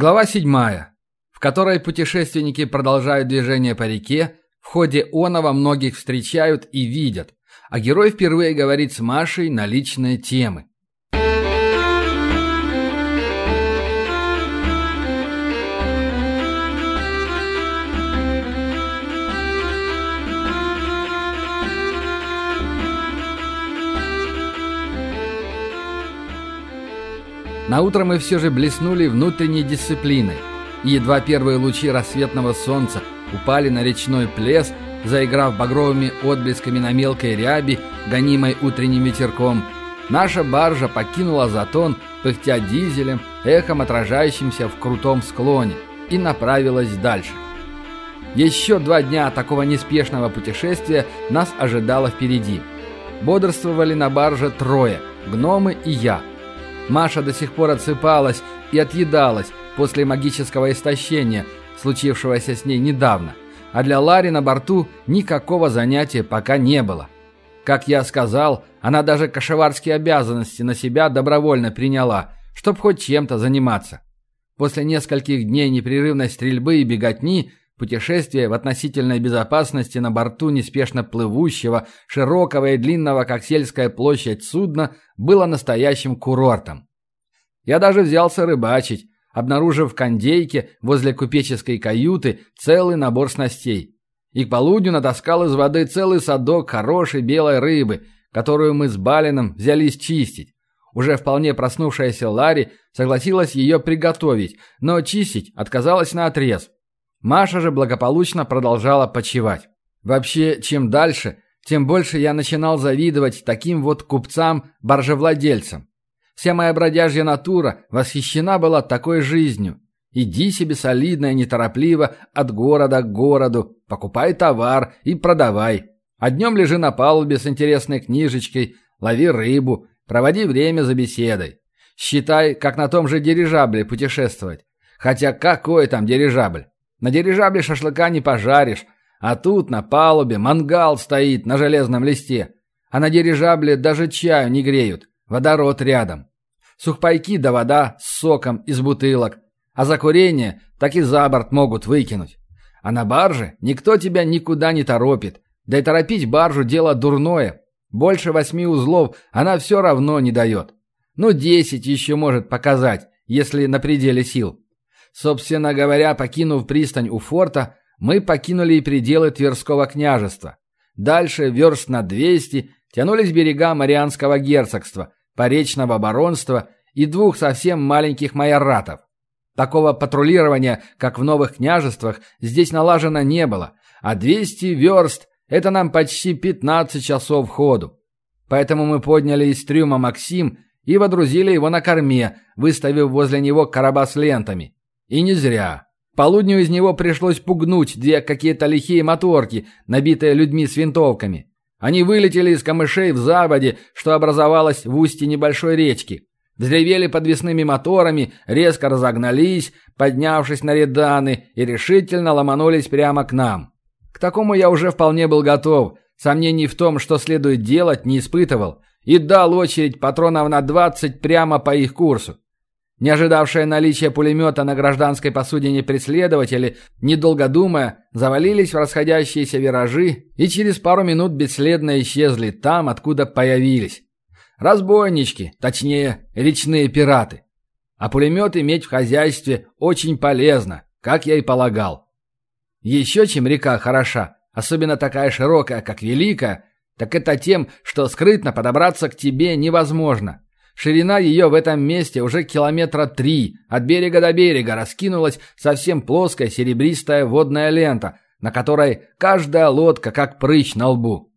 Глава 7, в которой путешественники продолжают движение по реке, в ходе оного многих встречают и видят, а герой впервые говорит с Машей на личные темы. На утро мы все же блеснули внутренней дисциплиной. И едва первые лучи рассветного солнца упали на речной плес, заиграв багровыми отблесками на мелкой ряби, гонимой утренним ветерком, наша баржа покинула затон, пыхтя дизелем, эхом отражающимся в крутом склоне, и направилась дальше. Еще два дня такого неспешного путешествия нас ожидало впереди. Бодрствовали на барже трое – гномы и я – Маша до сих пор отсыпалась и отъедалась после магического истощения, случившегося с ней недавно. А для Лари на борту никакого занятия пока не было. Как я сказал, она даже кошеварские обязанности на себя добровольно приняла, чтобы хоть чем-то заниматься. После нескольких дней непрерывной стрельбы и беготни Путешествие в относительной безопасности на борту неспешно плывущего, широкого и длинного, как сельская площадь судна, было настоящим курортом. Я даже взялся рыбачить, обнаружив в кондейке возле купеческой каюты целый набор снастей. И к полудню натаскал из воды целый садок хорошей белой рыбы, которую мы с Балином взялись чистить. Уже вполне проснувшаяся Ларри согласилась ее приготовить, но чистить отказалась на отрез. Маша же благополучно продолжала почивать. Вообще, чем дальше, тем больше я начинал завидовать таким вот купцам-баржевладельцам. Вся моя бродяжья натура восхищена была такой жизнью. Иди себе солидно и неторопливо от города к городу, покупай товар и продавай. А днем лежи на палубе с интересной книжечкой, лови рыбу, проводи время за беседой. Считай, как на том же дирижабле путешествовать. Хотя какой там дирижабль? На дирижабле шашлыка не пожаришь, а тут на палубе мангал стоит на железном листе. А на дирижабле даже чаю не греют, водород рядом. Сухпайки да вода с соком из бутылок. А за курение так и за борт могут выкинуть. А на барже никто тебя никуда не торопит. Да и торопить баржу дело дурное. Больше восьми узлов она все равно не дает. Ну, десять еще может показать, если на пределе сил. Собственно говоря, покинув пристань у форта, мы покинули и пределы Тверского княжества. Дальше, верст на 200, тянулись берега Марианского герцогства, Поречного баронства и двух совсем маленьких майоратов. Такого патрулирования, как в новых княжествах, здесь налажено не было, а 200 верст – это нам почти 15 часов ходу. Поэтому мы подняли из трюма Максим и водрузили его на корме, выставив возле него короба с лентами. И не зря. Полудню из него пришлось пугнуть две какие-то лихие моторки, набитые людьми с винтовками. Они вылетели из камышей в заводе, что образовалось в устье небольшой речки. Взревели подвесными моторами, резко разогнались, поднявшись на реданы, и решительно ломанулись прямо к нам. К такому я уже вполне был готов. Сомнений в том, что следует делать, не испытывал. И дал очередь патронов на 20 прямо по их курсу. Не ожидавшие наличия пулемета на гражданской посудине преследователи, недолго думая, завалились в расходящиеся виражи и через пару минут бесследно исчезли там, откуда появились. Разбойнички, точнее, речные пираты. А пулемет иметь в хозяйстве очень полезно, как я и полагал. Еще чем река хороша, особенно такая широкая, как Великая, так это тем, что скрытно подобраться к тебе невозможно. Ширина ее в этом месте уже километра три, от берега до берега раскинулась совсем плоская серебристая водная лента, на которой каждая лодка как прыщ на лбу.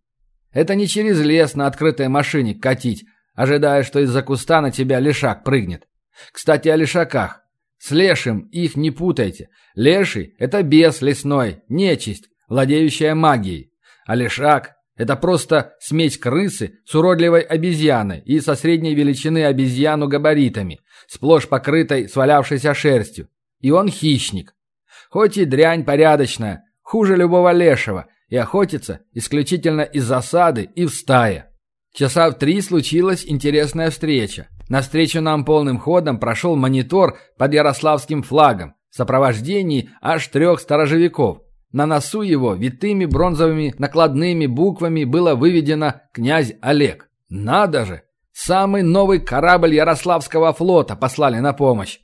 Это не через лес на открытой машине катить, ожидая, что из-за куста на тебя лешак прыгнет. Кстати, о лешаках. С лешим их не путайте. Леший – это бес лесной, нечисть, владеющая магией. А лешак это просто смесь крысы с уродливой обезьяной и со средней величины обезьяну габаритами, сплошь покрытой свалявшейся шерстью. И он хищник. Хоть и дрянь порядочная, хуже любого лешего, и охотится исключительно из засады и в стае. Часа в три случилась интересная встреча. Навстречу нам полным ходом прошел монитор под ярославским флагом в сопровождении аж трех сторожевиков. На носу его витыми бронзовыми накладными буквами было выведено «Князь Олег». Надо же! Самый новый корабль Ярославского флота послали на помощь.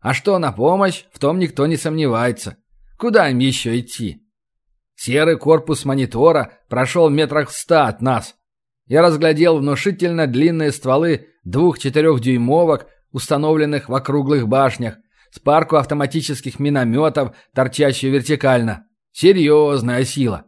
А что на помощь, в том никто не сомневается. Куда им еще идти? Серый корпус монитора прошел метрах в ста от нас. Я разглядел внушительно длинные стволы двух-четырехдюймовок, установленных в округлых башнях, с парку автоматических минометов, торчащую вертикально. Серьезная сила.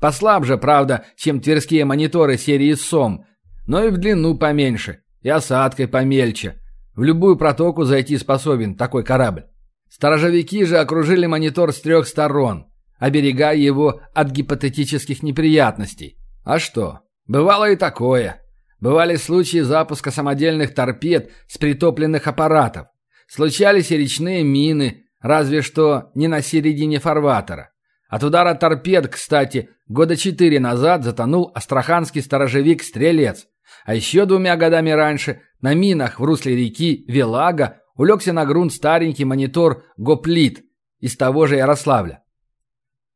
Послабже, правда, чем тверские мониторы серии СОМ, но и в длину поменьше, и осадкой помельче. В любую протоку зайти способен такой корабль. Сторожевики же окружили монитор с трех сторон, оберегая его от гипотетических неприятностей. А что? Бывало и такое. Бывали случаи запуска самодельных торпед с притопленных аппаратов. Случались и речные мины, разве что не на середине фарватера. От удара торпед, кстати, года четыре назад затонул астраханский сторожевик «Стрелец». А еще двумя годами раньше на минах в русле реки Велага улегся на грунт старенький монитор «Гоплит» из того же Ярославля.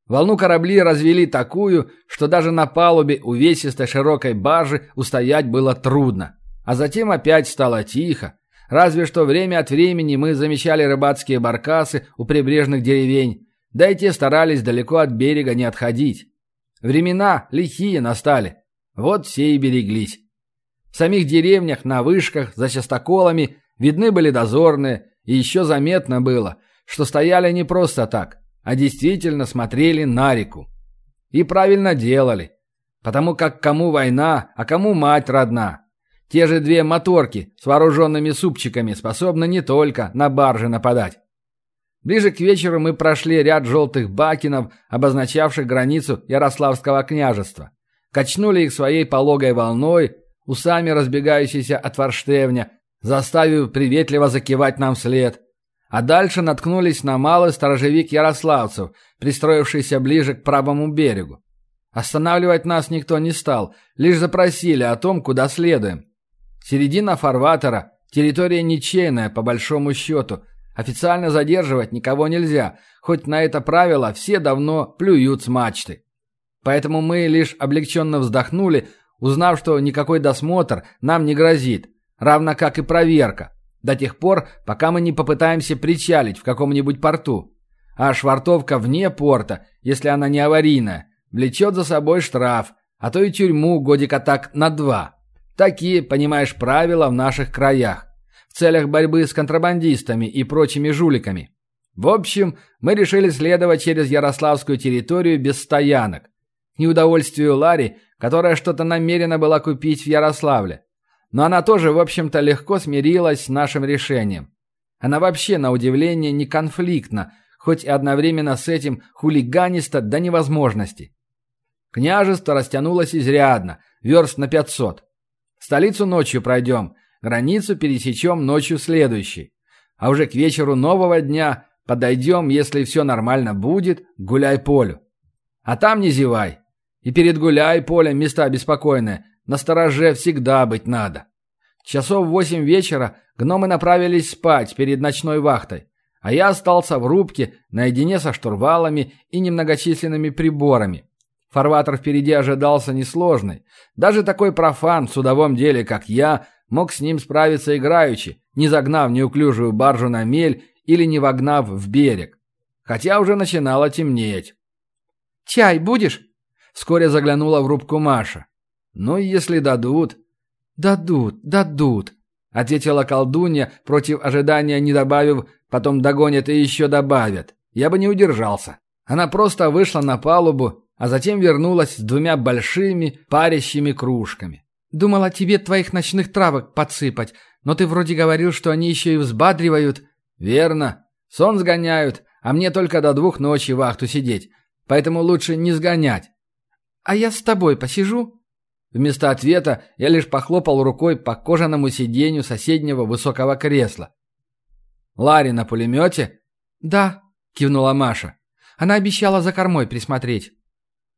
Волну корабли развели такую, что даже на палубе увесистой широкой баржи устоять было трудно. А затем опять стало тихо, разве что время от времени мы замечали рыбацкие баркасы у прибрежных деревень, да и те старались далеко от берега не отходить. Времена лихие настали. Вот все и береглись. В самих деревнях, на вышках, за частоколами видны были дозорные, и еще заметно было, что стояли не просто так, а действительно смотрели на реку. И правильно делали, потому как кому война, а кому мать родна. Те же две моторки с вооруженными супчиками способны не только на баржи нападать. Ближе к вечеру мы прошли ряд желтых бакинов, обозначавших границу Ярославского княжества. Качнули их своей пологой волной, усами разбегающейся от форштевня, заставив приветливо закивать нам вслед. А дальше наткнулись на малый сторожевик ярославцев, пристроившийся ближе к правому берегу. Останавливать нас никто не стал, лишь запросили о том, куда следуем. Середина фарватера, территория ничейная, по большому счету – Официально задерживать никого нельзя, хоть на это правило все давно плюют с мачты. Поэтому мы лишь облегченно вздохнули, узнав, что никакой досмотр нам не грозит, равно как и проверка, до тех пор, пока мы не попытаемся причалить в каком-нибудь порту. А швартовка вне порта, если она не аварийная, влечет за собой штраф, а то и тюрьму годика так на два. Такие, понимаешь, правила в наших краях целях борьбы с контрабандистами и прочими жуликами. В общем, мы решили следовать через Ярославскую территорию без стоянок. К неудовольствию Лари, которая что-то намерена была купить в Ярославле. Но она тоже, в общем-то, легко смирилась с нашим решением. Она вообще, на удивление, не конфликтна, хоть и одновременно с этим хулиганиста до невозможности. Княжество растянулось изрядно, верст на пятьсот. Столицу ночью пройдем, Границу пересечем ночью следующей. А уже к вечеру нового дня подойдем, если все нормально будет, к гуляй-полю. А там не зевай. И перед гуляй-полем места беспокойные, на стороже всегда быть надо. Часов восемь вечера гномы направились спать перед ночной вахтой, а я остался в рубке наедине со штурвалами и немногочисленными приборами. Фарватер впереди ожидался несложный. Даже такой профан в судовом деле, как я, мог с ним справиться играючи, не загнав неуклюжую баржу на мель или не вогнав в берег. Хотя уже начинало темнеть. «Чай будешь?» Вскоре заглянула в рубку Маша. «Ну, если дадут...» «Дадут, дадут», — ответила колдунья, против ожидания не добавив, потом догонят и еще добавят. Я бы не удержался. Она просто вышла на палубу, а затем вернулась с двумя большими парящими кружками. Думала тебе твоих ночных травок подсыпать, но ты вроде говорил, что они еще и взбадривают». «Верно. Сон сгоняют, а мне только до двух ночи вахту сидеть, поэтому лучше не сгонять». «А я с тобой посижу?» Вместо ответа я лишь похлопал рукой по кожаному сиденью соседнего высокого кресла. «Ларри на пулемете?» «Да», — кивнула Маша. «Она обещала за кормой присмотреть».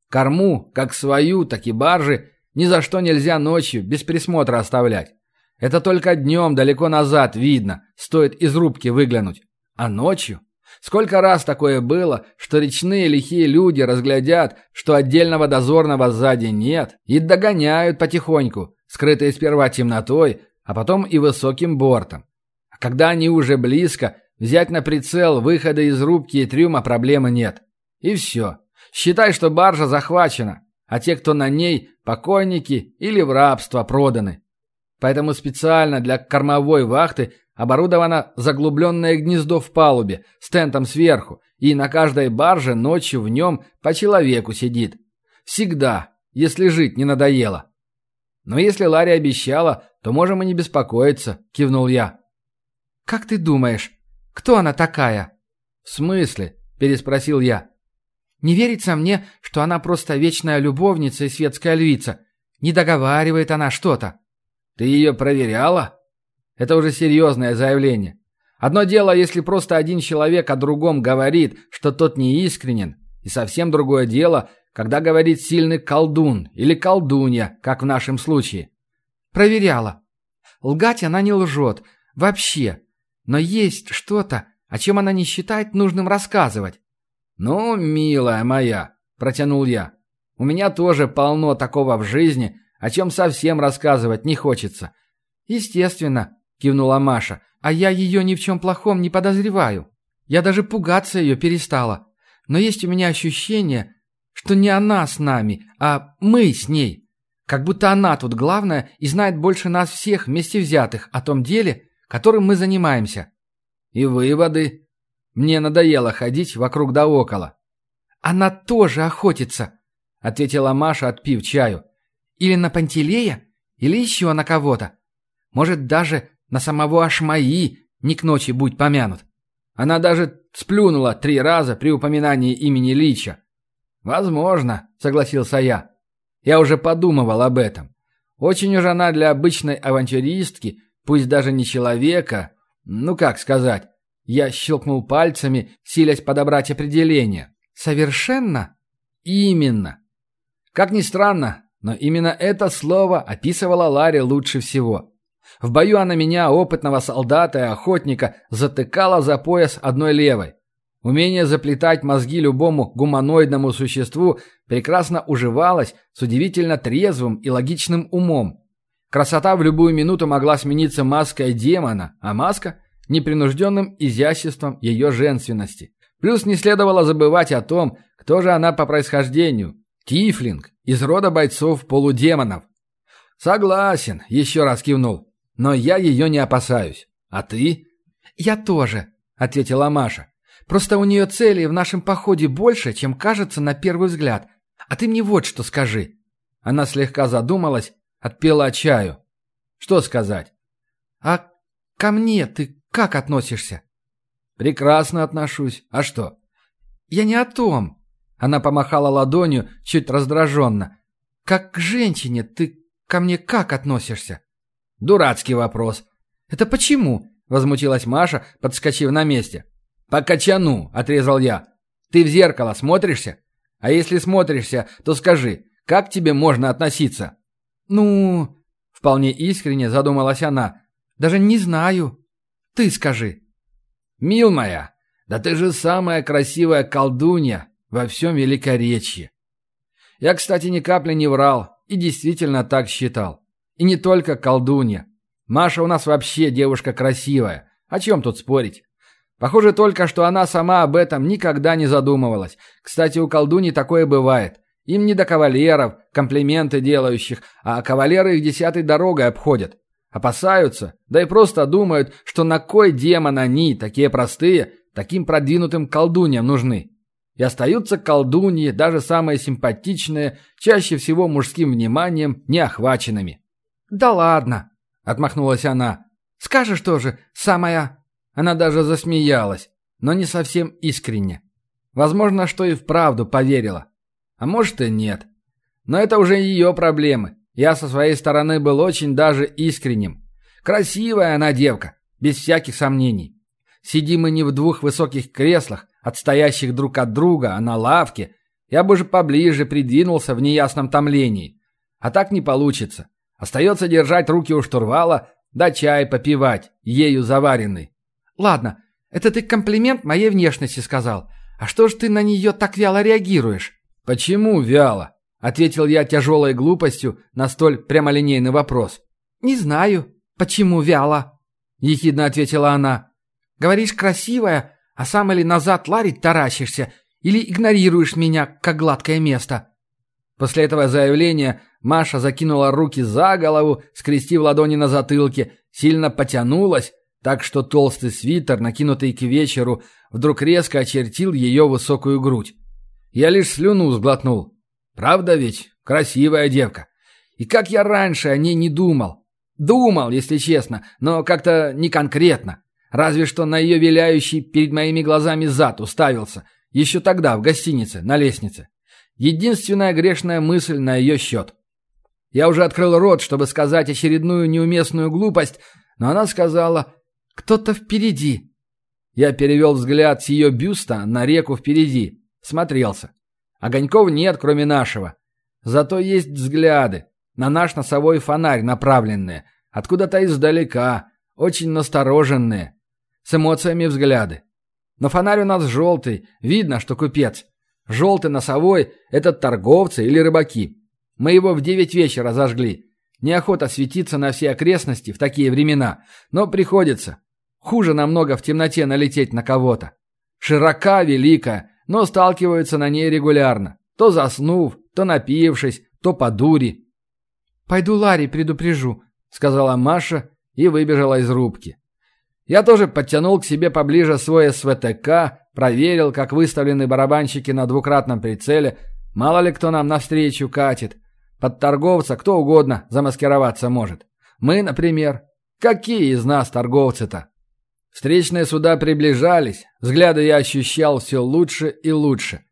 Корму, как свою, так и баржи, ни за что нельзя ночью без присмотра оставлять. Это только днем далеко назад видно, стоит из рубки выглянуть. А ночью? Сколько раз такое было, что речные лихие люди разглядят, что отдельного дозорного сзади нет, и догоняют потихоньку, скрытые сперва темнотой, а потом и высоким бортом. А когда они уже близко, взять на прицел выхода из рубки и трюма проблемы нет. И все. Считай, что баржа захвачена, а те, кто на ней, покойники или в рабство проданы. Поэтому специально для кормовой вахты оборудовано заглубленное гнездо в палубе с тентом сверху, и на каждой барже ночью в нем по человеку сидит. Всегда, если жить не надоело. Но если Ларри обещала, то можем и не беспокоиться, кивнул я. Как ты думаешь, кто она такая? В смысле? переспросил я. Не верится мне, что она просто вечная любовница и светская львица. Не договаривает она что-то. Ты ее проверяла? Это уже серьезное заявление. Одно дело, если просто один человек о другом говорит, что тот не искренен, и совсем другое дело, когда говорит сильный колдун или колдунья, как в нашем случае. Проверяла. Лгать она не лжет. Вообще. Но есть что-то, о чем она не считает нужным рассказывать. «Ну, милая моя», — протянул я, — «у меня тоже полно такого в жизни, о чем совсем рассказывать не хочется». «Естественно», — кивнула Маша, — «а я ее ни в чем плохом не подозреваю. Я даже пугаться ее перестала. Но есть у меня ощущение, что не она с нами, а мы с ней. Как будто она тут главная и знает больше нас всех вместе взятых о том деле, которым мы занимаемся». «И выводы?» Мне надоело ходить вокруг да около. «Она тоже охотится», — ответила Маша, отпив чаю. «Или на Пантелея, или еще на кого-то. Может, даже на самого Ашмаи не к ночи будь помянут. Она даже сплюнула три раза при упоминании имени Лича. «Возможно», — согласился я. «Я уже подумывал об этом. Очень уж она для обычной авантюристки, пусть даже не человека, ну как сказать, я щелкнул пальцами, силясь подобрать определение. «Совершенно?» «Именно». Как ни странно, но именно это слово описывала Ларри лучше всего. В бою она меня, опытного солдата и охотника, затыкала за пояс одной левой. Умение заплетать мозги любому гуманоидному существу прекрасно уживалось с удивительно трезвым и логичным умом. Красота в любую минуту могла смениться маской демона, а маска непринужденным изяществом ее женственности. Плюс не следовало забывать о том, кто же она по происхождению. Тифлинг, из рода бойцов-полудемонов. «Согласен», — еще раз кивнул. «Но я ее не опасаюсь. А ты?» «Я тоже», — ответила Маша. «Просто у нее целей в нашем походе больше, чем кажется на первый взгляд. А ты мне вот что скажи». Она слегка задумалась, отпила чаю. «Что сказать?» «А ко мне ты как относишься?» «Прекрасно отношусь. А что?» «Я не о том». Она помахала ладонью, чуть раздраженно. «Как к женщине ты ко мне как относишься?» «Дурацкий вопрос». «Это почему?» — возмутилась Маша, подскочив на месте. «По качану», — отрезал я. «Ты в зеркало смотришься? А если смотришься, то скажи, как тебе можно относиться?» «Ну...» — вполне искренне задумалась она. «Даже не знаю». Ты скажи. Мил моя, да ты же самая красивая колдунья во всем Великоречье. Я, кстати, ни капли не врал и действительно так считал. И не только колдунья. Маша у нас вообще девушка красивая. О чем тут спорить? Похоже только, что она сама об этом никогда не задумывалась. Кстати, у колдуни такое бывает. Им не до кавалеров, комплименты делающих, а кавалеры их десятой дорогой обходят. Опасаются, да и просто думают, что на кой демон они, такие простые, таким продвинутым колдуньям нужны. И остаются колдуньи, даже самые симпатичные, чаще всего мужским вниманием, неохваченными. «Да ладно!» — отмахнулась она. «Скажешь тоже, самая...» Она даже засмеялась, но не совсем искренне. Возможно, что и вправду поверила. А может и нет. Но это уже ее проблемы. Я со своей стороны был очень даже искренним. Красивая она девка, без всяких сомнений. Сидим мы не в двух высоких креслах, отстоящих друг от друга, а на лавке. Я бы же поближе придвинулся в неясном томлении. А так не получится. Остается держать руки у штурвала, Да чай попивать, ею заваренный. Ладно, это ты комплимент моей внешности сказал. А что ж ты на нее так вяло реагируешь? Почему вяло? Ответил я тяжелой глупостью на столь прямолинейный вопрос. Не знаю, почему вяло. Ехидно ответила она. Говоришь красивая, а сам или назад ларить таращишься, или игнорируешь меня, как гладкое место. После этого заявления Маша закинула руки за голову, скрестив ладони на затылке, сильно потянулась, так что толстый свитер, накинутый к вечеру, вдруг резко очертил ее высокую грудь. Я лишь слюну сглотнул. Правда ведь? Красивая девка. И как я раньше о ней не думал. Думал, если честно, но как-то не конкретно. Разве что на ее виляющий перед моими глазами зад уставился. Еще тогда, в гостинице, на лестнице. Единственная грешная мысль на ее счет. Я уже открыл рот, чтобы сказать очередную неуместную глупость, но она сказала «Кто-то впереди». Я перевел взгляд с ее бюста на реку впереди. Смотрелся. Огоньков нет, кроме нашего. Зато есть взгляды. На наш носовой фонарь направленные. Откуда-то издалека. Очень настороженные. С эмоциями взгляды. Но фонарь у нас желтый. Видно, что купец. Желтый носовой – это торговцы или рыбаки. Мы его в девять вечера зажгли. Неохота светиться на все окрестности в такие времена, но приходится. Хуже намного в темноте налететь на кого-то. Широка, велика, но сталкиваются на ней регулярно. То заснув, то напившись, то по дури. «Пойду Ларри предупрежу», — сказала Маша и выбежала из рубки. Я тоже подтянул к себе поближе свой СВТК, проверил, как выставлены барабанщики на двукратном прицеле. Мало ли кто нам навстречу катит. Под торговца кто угодно замаскироваться может. Мы, например. Какие из нас торговцы-то? Встречные суда приближались, взгляды я ощущал все лучше и лучше.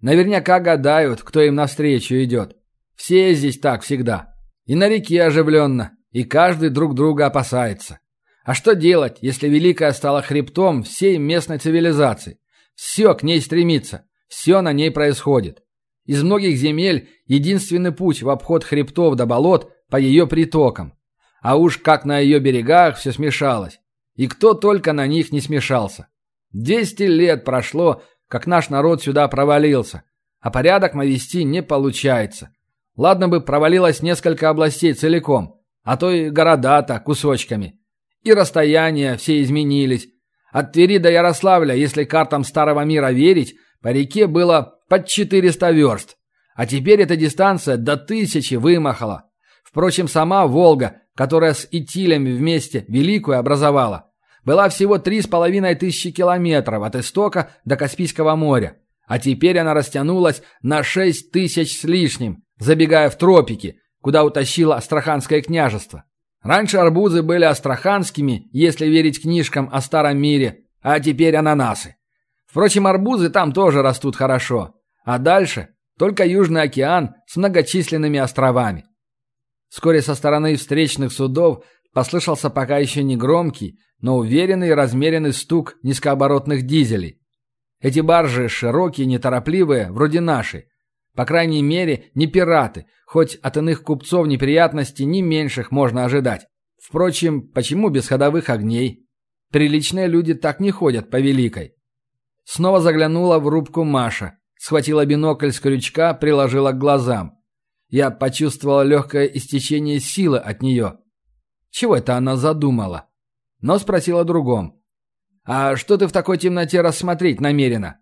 Наверняка гадают, кто им навстречу идет. Все здесь так всегда. И на реке оживленно, и каждый друг друга опасается. А что делать, если Великая стала хребтом всей местной цивилизации? Все к ней стремится, все на ней происходит. Из многих земель единственный путь в обход хребтов до болот по ее притокам. А уж как на ее берегах все смешалось. И кто только на них не смешался. Двести лет прошло, как наш народ сюда провалился, а порядок навести не получается. Ладно бы провалилось несколько областей целиком, а то и города-то кусочками. И расстояния все изменились. От Твери до Ярославля, если картам Старого Мира верить, по реке было под 400 верст. А теперь эта дистанция до тысячи вымахала. Впрочем, сама Волга, которая с Итилем вместе Великую образовала, была всего три с половиной тысячи километров от истока до Каспийского моря. А теперь она растянулась на шесть тысяч с лишним, забегая в тропики, куда утащило Астраханское княжество. Раньше арбузы были астраханскими, если верить книжкам о старом мире, а теперь ананасы. Впрочем, арбузы там тоже растут хорошо. А дальше только Южный океан с многочисленными островами. Вскоре со стороны встречных судов послышался пока еще не громкий, но уверенный и размеренный стук низкооборотных дизелей. Эти баржи широкие, неторопливые, вроде нашей. По крайней мере, не пираты, хоть от иных купцов неприятностей не меньших можно ожидать. Впрочем, почему без ходовых огней? Приличные люди так не ходят по Великой. Снова заглянула в рубку Маша, схватила бинокль с крючка, приложила к глазам. Я почувствовала легкое истечение силы от нее. Чего это она задумала? Но спросила другом. «А что ты в такой темноте рассмотреть намерена?»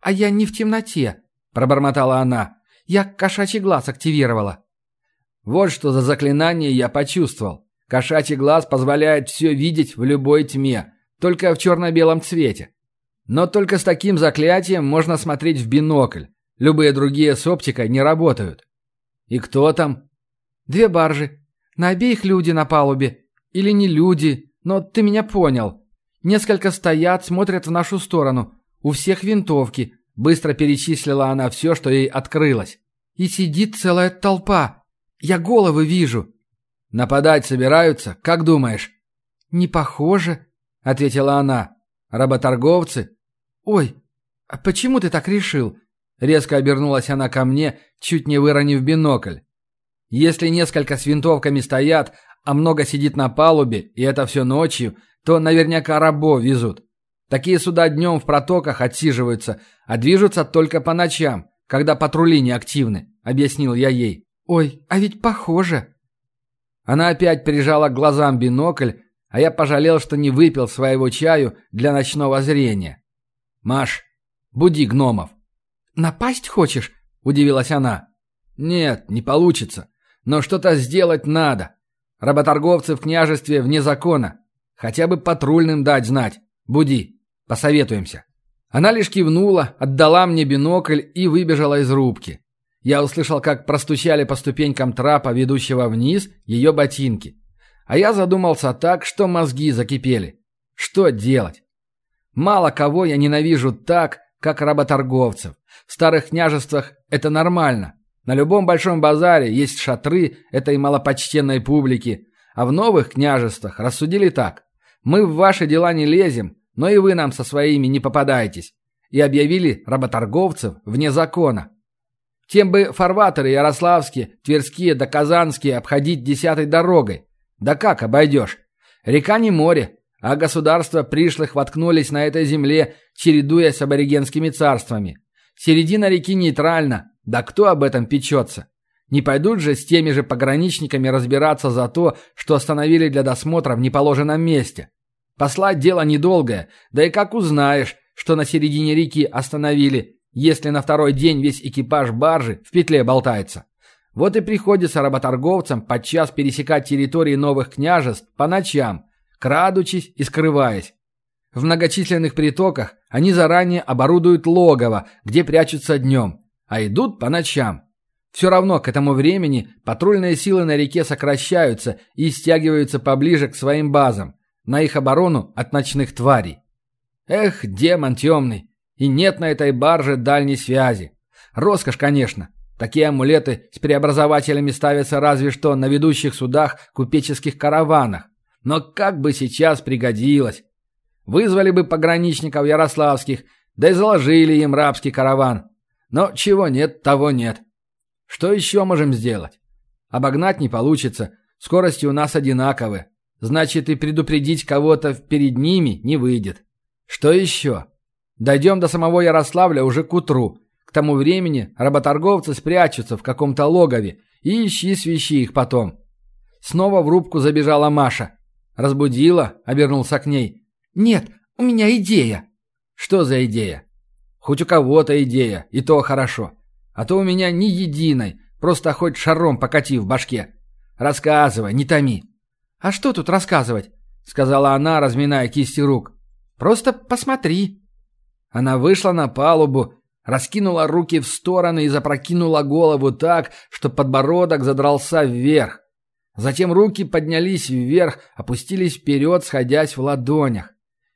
«А я не в темноте», — пробормотала она. «Я кошачий глаз активировала». Вот что за заклинание я почувствовал. Кошачий глаз позволяет все видеть в любой тьме, только в черно-белом цвете. Но только с таким заклятием можно смотреть в бинокль. Любые другие с оптикой не работают. И кто там? Две баржи. На обеих люди на палубе. Или не люди, но ты меня понял. Несколько стоят, смотрят в нашу сторону. У всех винтовки. Быстро перечислила она все, что ей открылось. И сидит целая толпа. Я головы вижу. Нападать собираются, как думаешь? Не похоже, ответила она. Работорговцы? «Ой, а почему ты так решил?» Резко обернулась она ко мне, чуть не выронив бинокль. «Если несколько с винтовками стоят, а много сидит на палубе, и это все ночью, то наверняка рабов везут. Такие суда днем в протоках отсиживаются, а движутся только по ночам, когда патрули не активны», — объяснил я ей. «Ой, а ведь похоже». Она опять прижала к глазам бинокль, а я пожалел, что не выпил своего чаю для ночного зрения. «Маш, буди гномов». «Напасть хочешь?» — удивилась она. «Нет, не получится. Но что-то сделать надо. Работорговцы в княжестве вне закона. Хотя бы патрульным дать знать. Буди. Посоветуемся». Она лишь кивнула, отдала мне бинокль и выбежала из рубки. Я услышал, как простучали по ступенькам трапа, ведущего вниз, ее ботинки. А я задумался так, что мозги закипели. Что делать? Мало кого я ненавижу так, как работорговцев. В старых княжествах это нормально. На любом большом базаре есть шатры этой малопочтенной публики. А в новых княжествах рассудили так. Мы в ваши дела не лезем, но и вы нам со своими не попадаетесь. И объявили работорговцев вне закона. Тем бы фарватеры ярославские, тверские да казанские обходить десятой дорогой. Да как обойдешь? Река не море, а государства пришлых воткнулись на этой земле, чередуясь с аборигенскими царствами. Середина реки нейтральна, да кто об этом печется? Не пойдут же с теми же пограничниками разбираться за то, что остановили для досмотра в неположенном месте. Послать дело недолгое, да и как узнаешь, что на середине реки остановили, если на второй день весь экипаж баржи в петле болтается. Вот и приходится работорговцам подчас пересекать территории новых княжеств по ночам, крадучись и скрываясь. В многочисленных притоках они заранее оборудуют логово, где прячутся днем, а идут по ночам. Все равно к этому времени патрульные силы на реке сокращаются и стягиваются поближе к своим базам на их оборону от ночных тварей. Эх, демон темный, и нет на этой барже дальней связи. Роскошь, конечно. Такие амулеты с преобразователями ставятся разве что на ведущих судах купеческих караванах. Но как бы сейчас пригодилось. Вызвали бы пограничников ярославских, да и заложили им рабский караван. Но чего нет, того нет. Что еще можем сделать? Обогнать не получится, скорости у нас одинаковые. Значит, и предупредить кого-то перед ними не выйдет. Что еще? Дойдем до самого Ярославля уже к утру. К тому времени работорговцы спрячутся в каком-то логове и ищи свищи их потом. Снова в рубку забежала Маша. Разбудила, обернулся к ней. «Нет, у меня идея». «Что за идея?» «Хоть у кого-то идея, и то хорошо. А то у меня ни единой, просто хоть шаром покати в башке. Рассказывай, не томи». «А что тут рассказывать?» — сказала она, разминая кисти рук. «Просто посмотри». Она вышла на палубу, раскинула руки в стороны и запрокинула голову так, что подбородок задрался вверх. Затем руки поднялись вверх, опустились вперед, сходясь в ладонях.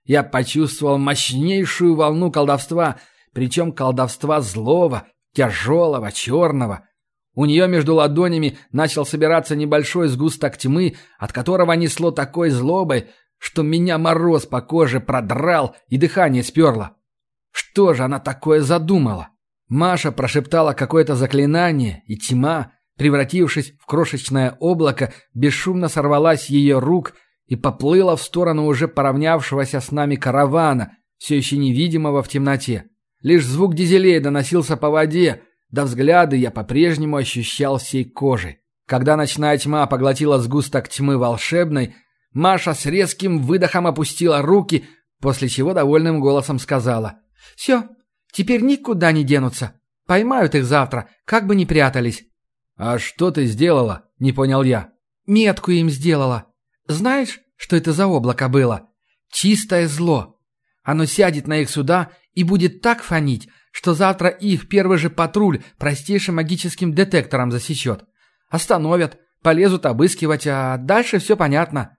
Я почувствовал мощнейшую волну колдовства, причем колдовства злого, тяжелого, черного, у нее между ладонями начал собираться небольшой сгусток тьмы, от которого несло такой злобой, что меня мороз по коже продрал и дыхание сперло. Что же она такое задумала? Маша прошептала какое-то заклинание, и тьма, превратившись в крошечное облако, бесшумно сорвалась ее рук и поплыла в сторону уже поравнявшегося с нами каравана, все еще невидимого в темноте. Лишь звук дизелей доносился по воде, до взгляда я по-прежнему ощущал всей кожей. Когда ночная тьма поглотила сгусток тьмы волшебной, Маша с резким выдохом опустила руки, после чего довольным голосом сказала. «Все, теперь никуда не денутся. Поймают их завтра, как бы ни прятались». «А что ты сделала?» — не понял я. «Метку им сделала. Знаешь, что это за облако было? Чистое зло. Оно сядет на их суда и будет так фонить, что завтра их первый же патруль простейшим магическим детектором засечет. Остановят, полезут обыскивать, а дальше все понятно».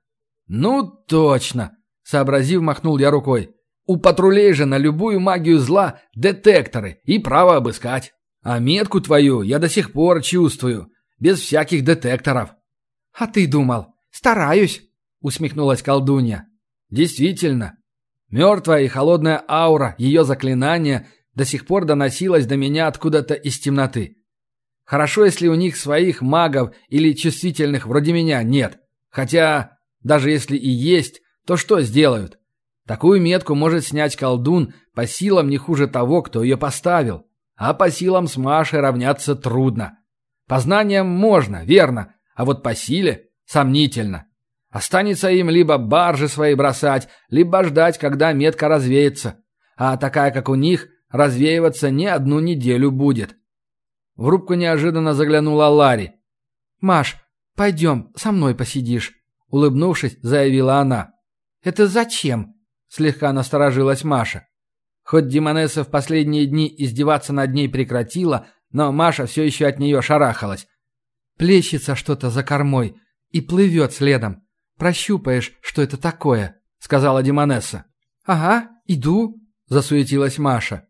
«Ну, точно!» — сообразив, махнул я рукой. «У патрулей же на любую магию зла детекторы и право обыскать. А метку твою я до сих пор чувствую, без всяких детекторов». «А ты думал? Стараюсь!» — усмехнулась колдунья. «Действительно, мертвая и холодная аура ее заклинания — до сих пор доносилось до меня откуда-то из темноты. Хорошо, если у них своих магов или чувствительных вроде меня нет. Хотя, даже если и есть, то что сделают? Такую метку может снять колдун по силам не хуже того, кто ее поставил. А по силам с Машей равняться трудно. По знаниям можно, верно, а вот по силе сомнительно. Останется им либо баржи свои бросать, либо ждать, когда метка развеется. А такая, как у них, развеиваться не одну неделю будет. В рубку неожиданно заглянула Ларри. «Маш, пойдем, со мной посидишь», — улыбнувшись, заявила она. «Это зачем?» — слегка насторожилась Маша. Хоть Димонеса в последние дни издеваться над ней прекратила, но Маша все еще от нее шарахалась. «Плещется что-то за кормой и плывет следом. Прощупаешь, что это такое», — сказала Димонесса. «Ага, иду», — засуетилась Маша.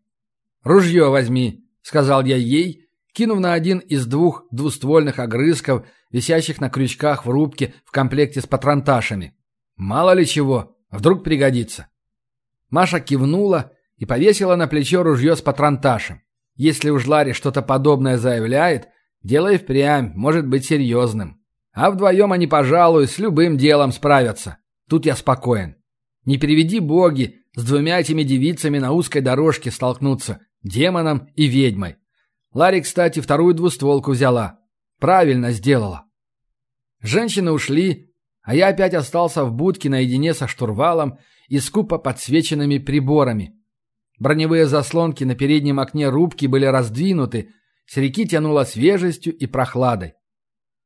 «Ружье возьми», — сказал я ей, кинув на один из двух двуствольных огрызков, висящих на крючках в рубке в комплекте с патронташами. «Мало ли чего, вдруг пригодится». Маша кивнула и повесила на плечо ружье с патронташем. Если уж Ларри что-то подобное заявляет, дело и впрямь может быть серьезным. А вдвоем они, пожалуй, с любым делом справятся. Тут я спокоен. Не переведи боги, с двумя этими девицами на узкой дорожке столкнуться, демоном и ведьмой. Ларри, кстати, вторую двустволку взяла. Правильно сделала. Женщины ушли, а я опять остался в будке наедине со штурвалом и скупо подсвеченными приборами. Броневые заслонки на переднем окне рубки были раздвинуты, с реки тянуло свежестью и прохладой.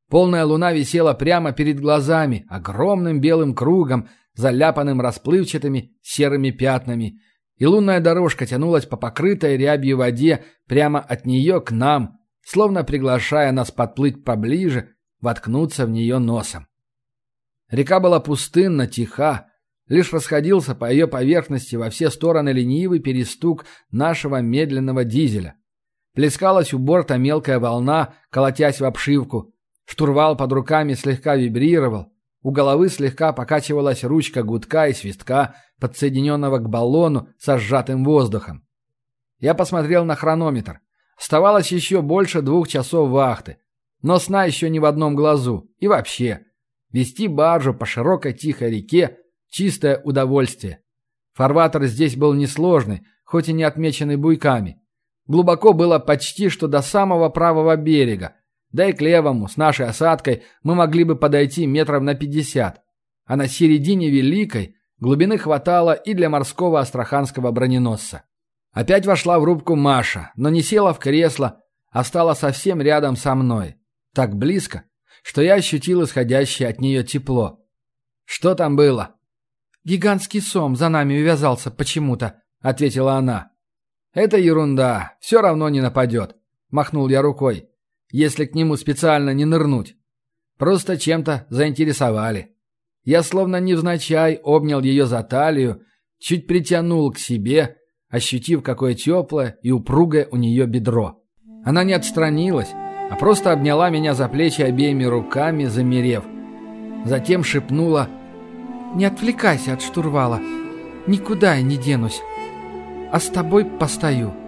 Полная луна висела прямо перед глазами, огромным белым кругом, заляпанным расплывчатыми серыми пятнами, и лунная дорожка тянулась по покрытой рябью воде прямо от нее к нам, словно приглашая нас подплыть поближе, воткнуться в нее носом. Река была пустынна, тиха, лишь расходился по ее поверхности во все стороны ленивый перестук нашего медленного дизеля. Плескалась у борта мелкая волна, колотясь в обшивку, Штурвал под руками слегка вибрировал. У головы слегка покачивалась ручка гудка и свистка, подсоединенного к баллону со сжатым воздухом. Я посмотрел на хронометр. Оставалось еще больше двух часов вахты. Но сна еще ни в одном глазу. И вообще. Вести баржу по широкой тихой реке – чистое удовольствие. Фарватер здесь был несложный, хоть и не отмеченный буйками. Глубоко было почти что до самого правого берега, да и к левому, с нашей осадкой, мы могли бы подойти метров на пятьдесят. А на середине Великой глубины хватало и для морского астраханского броненосца. Опять вошла в рубку Маша, но не села в кресло, а стала совсем рядом со мной. Так близко, что я ощутил исходящее от нее тепло. Что там было? «Гигантский сом за нами увязался почему-то», — ответила она. «Это ерунда, все равно не нападет», — махнул я рукой если к нему специально не нырнуть. Просто чем-то заинтересовали. Я словно невзначай обнял ее за талию, чуть притянул к себе, ощутив, какое теплое и упругое у нее бедро. Она не отстранилась, а просто обняла меня за плечи обеими руками, замерев. Затем шепнула «Не отвлекайся от штурвала, никуда я не денусь, а с тобой постою».